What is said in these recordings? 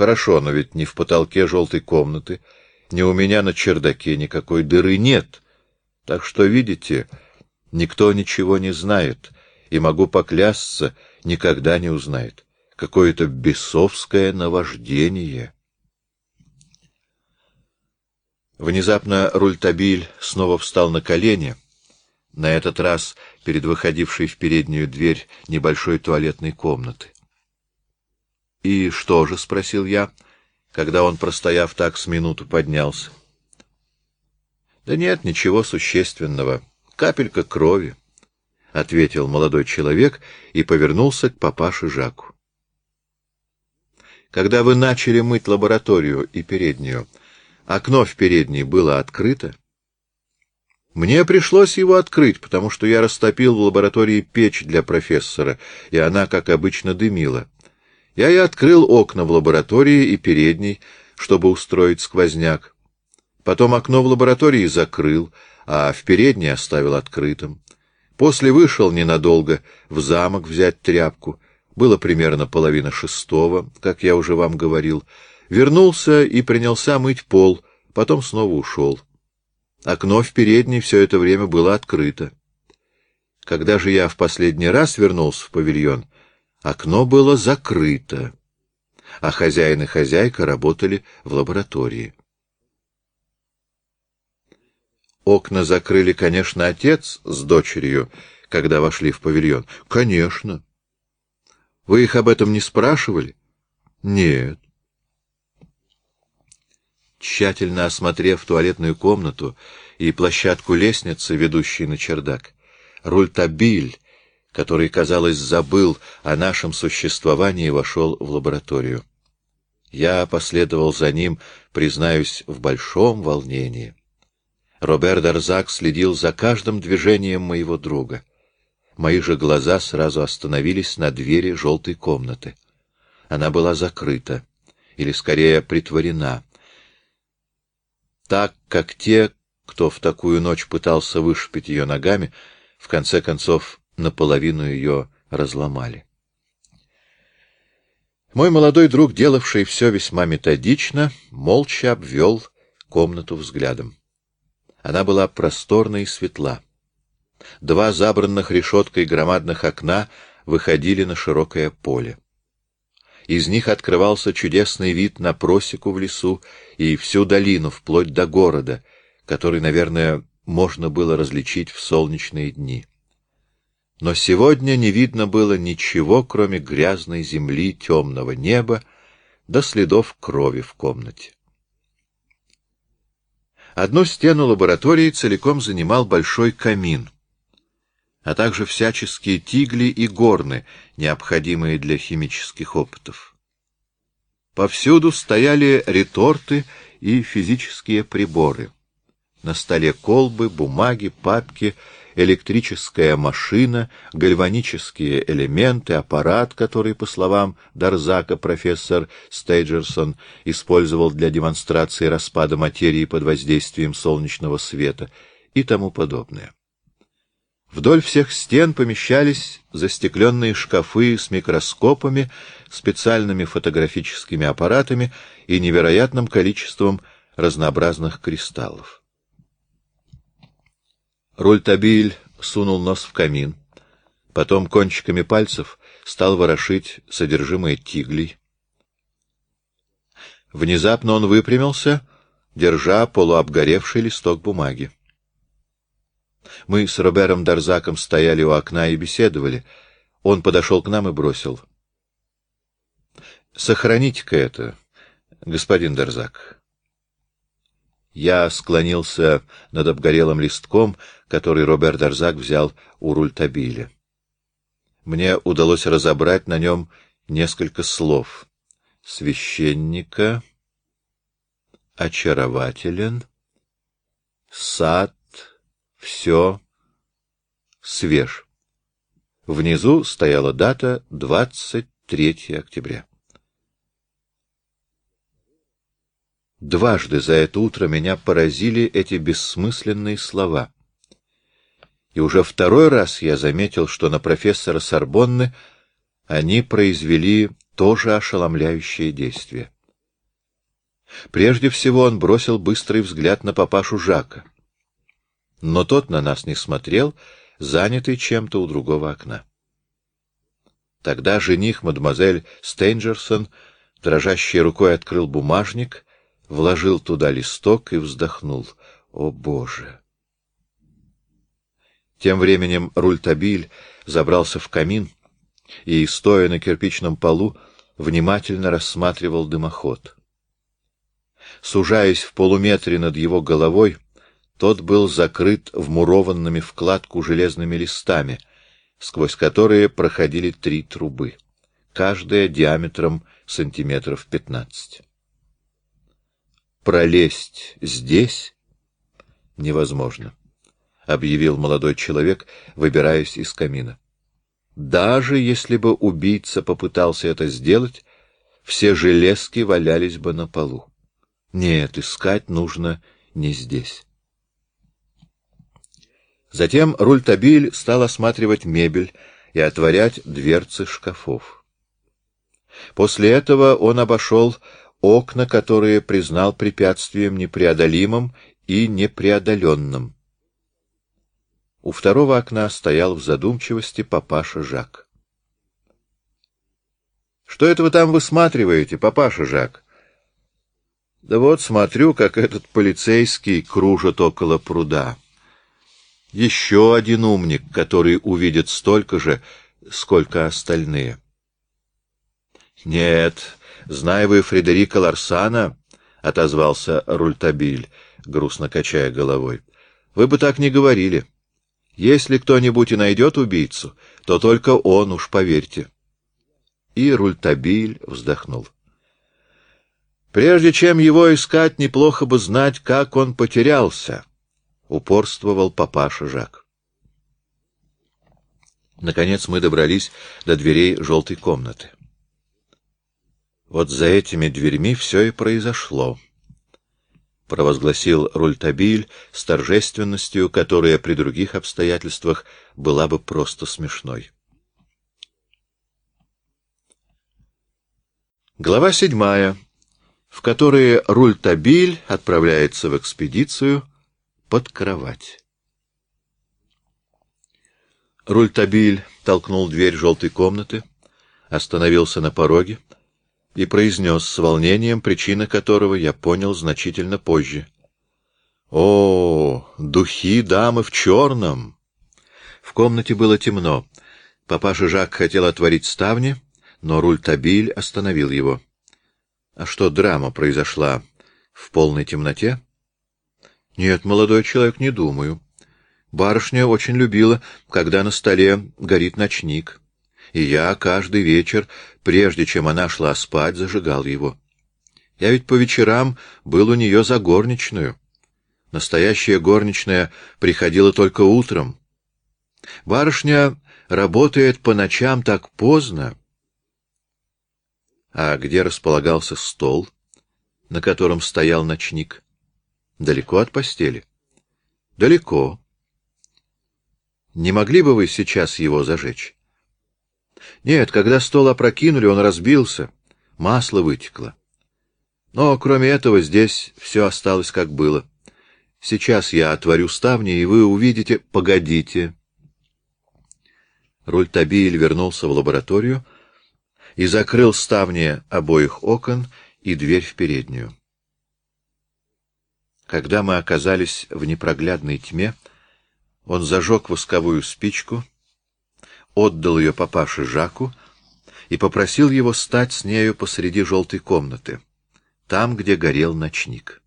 Хорошо, но ведь ни в потолке желтой комнаты, ни у меня на чердаке никакой дыры нет. Так что, видите, никто ничего не знает, и могу поклясться, никогда не узнает. Какое-то бесовское наваждение. Внезапно Рультабиль снова встал на колени, на этот раз перед выходившей в переднюю дверь небольшой туалетной комнаты. — И что же? — спросил я, когда он, простояв так с минуту, поднялся. — Да нет, ничего существенного. Капелька крови, — ответил молодой человек и повернулся к папаше Жаку. — Когда вы начали мыть лабораторию и переднюю, окно в передней было открыто? Мне пришлось его открыть, потому что я растопил в лаборатории печь для профессора, и она, как обычно, дымила. Я и открыл окна в лаборатории и передней, чтобы устроить сквозняк. Потом окно в лаборатории закрыл, а в передней оставил открытым. После вышел ненадолго в замок взять тряпку. Было примерно половина шестого, как я уже вам говорил. Вернулся и принялся мыть пол, потом снова ушел. Окно в передней все это время было открыто. Когда же я в последний раз вернулся в павильон, Окно было закрыто, а хозяин и хозяйка работали в лаборатории. Окна закрыли, конечно, отец с дочерью, когда вошли в павильон. Конечно. Вы их об этом не спрашивали? Нет. Тщательно осмотрев туалетную комнату и площадку лестницы, ведущей на чердак, Рультабиль который, казалось, забыл о нашем существовании, вошел в лабораторию. Я последовал за ним, признаюсь, в большом волнении. Робер Дарзак следил за каждым движением моего друга. Мои же глаза сразу остановились на двери желтой комнаты. Она была закрыта, или, скорее, притворена. Так, как те, кто в такую ночь пытался вышибить ее ногами, в конце концов наполовину ее разломали. Мой молодой друг, делавший все весьма методично, молча обвел комнату взглядом. Она была просторна и светла. Два забранных решеткой громадных окна выходили на широкое поле. Из них открывался чудесный вид на просеку в лесу и всю долину, вплоть до города, который, наверное, можно было различить в солнечные дни. Но сегодня не видно было ничего, кроме грязной земли, темного неба, до следов крови в комнате. Одну стену лаборатории целиком занимал большой камин, а также всяческие тигли и горны, необходимые для химических опытов. Повсюду стояли реторты и физические приборы. На столе колбы, бумаги, папки — электрическая машина, гальванические элементы, аппарат, который, по словам Дарзака, профессор Стейджерсон использовал для демонстрации распада материи под воздействием солнечного света и тому подобное. Вдоль всех стен помещались застекленные шкафы с микроскопами, специальными фотографическими аппаратами и невероятным количеством разнообразных кристаллов. Рультабиль сунул нос в камин, потом кончиками пальцев стал ворошить содержимое тиглей. Внезапно он выпрямился, держа полуобгоревший листок бумаги. Мы с Робером Дарзаком стояли у окна и беседовали. Он подошел к нам и бросил. — Сохраните-ка это, господин Дарзак. Я склонился над обгорелым листком, который Роберт Дарзак взял у Рультабиля. Мне удалось разобрать на нем несколько слов. Священника, очарователен, сад, все свеж. Внизу стояла дата 23 октября. Дважды за это утро меня поразили эти бессмысленные слова. И уже второй раз я заметил, что на профессора Сорбонны они произвели тоже ошеломляющее действие. Прежде всего он бросил быстрый взгляд на папашу Жака. Но тот на нас не смотрел, занятый чем-то у другого окна. Тогда жених, мадемуазель Стейнджерсон, дрожащей рукой открыл бумажник, вложил туда листок и вздохнул. О, Боже! Тем временем Рультабиль забрался в камин и, стоя на кирпичном полу, внимательно рассматривал дымоход. Сужаясь в полуметре над его головой, тот был закрыт вмурованными в кладку железными листами, сквозь которые проходили три трубы, каждая диаметром сантиметров пятнадцать. Пролезть здесь невозможно, — объявил молодой человек, выбираясь из камина. Даже если бы убийца попытался это сделать, все железки валялись бы на полу. Нет, искать нужно не здесь. Затем Рультабиль стал осматривать мебель и отворять дверцы шкафов. После этого он обошел окна, которые признал препятствием непреодолимым и непреодоленным. У второго окна стоял в задумчивости папаша Жак. — Что это вы там высматриваете, папаша Жак? — Да вот смотрю, как этот полицейский кружит около пруда. Еще один умник, который увидит столько же, сколько остальные. — Нет, зная вы Фредерика Ларсана, — отозвался Рультабиль, грустно качая головой, — вы бы так не говорили. — если кто-нибудь и найдет убийцу, то только он, уж поверьте. И Рультабиль вздохнул. Прежде чем его искать, неплохо бы знать, как он потерялся, — упорствовал папаша Жак. Наконец мы добрались до дверей желтой комнаты. Вот за этими дверьми все и произошло провозгласил Рультабиль с торжественностью, которая при других обстоятельствах была бы просто смешной. Глава седьмая, в которой Рультабиль отправляется в экспедицию под кровать. Рультабиль толкнул дверь желтой комнаты, остановился на пороге, и произнес с волнением, причина которого я понял значительно позже. «О, духи дамы в черном!» В комнате было темно. Папаша Жак хотел отворить ставни, но Рультабиль остановил его. «А что, драма произошла в полной темноте?» «Нет, молодой человек, не думаю. Барышня очень любила, когда на столе горит ночник» и я каждый вечер, прежде чем она шла спать, зажигал его. Я ведь по вечерам был у нее за горничную. Настоящая горничная приходила только утром. Барышня работает по ночам так поздно. А где располагался стол, на котором стоял ночник? Далеко от постели? Далеко. Не могли бы вы сейчас его зажечь? Нет, когда стол опрокинули, он разбился, масло вытекло. Но, кроме этого, здесь все осталось как было. Сейчас я отворю ставни, и вы увидите... Погодите. Рультабиль вернулся в лабораторию и закрыл ставни обоих окон и дверь в переднюю. Когда мы оказались в непроглядной тьме, он зажег восковую спичку — отдал ее папаше Жаку и попросил его стать с нею посреди желтой комнаты, там, где горел ночник.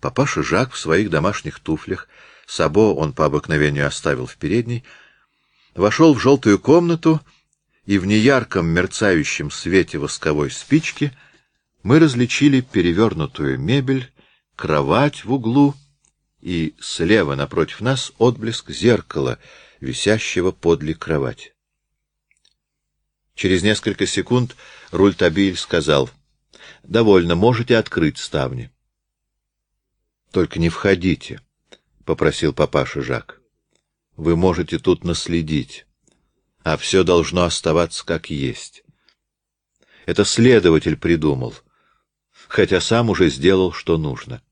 Папаша Жак в своих домашних туфлях, сабо он по обыкновению оставил в передней, вошел в желтую комнату, и в неярком мерцающем свете восковой спички мы различили перевернутую мебель, кровать в углу и слева напротив нас отблеск зеркала — висящего подле кровати. Через несколько секунд Рультабиль сказал, — Довольно, можете открыть ставни. — Только не входите, — попросил папаша Жак. — Вы можете тут наследить, а все должно оставаться как есть. Это следователь придумал. хотя сам уже сделал, что нужно.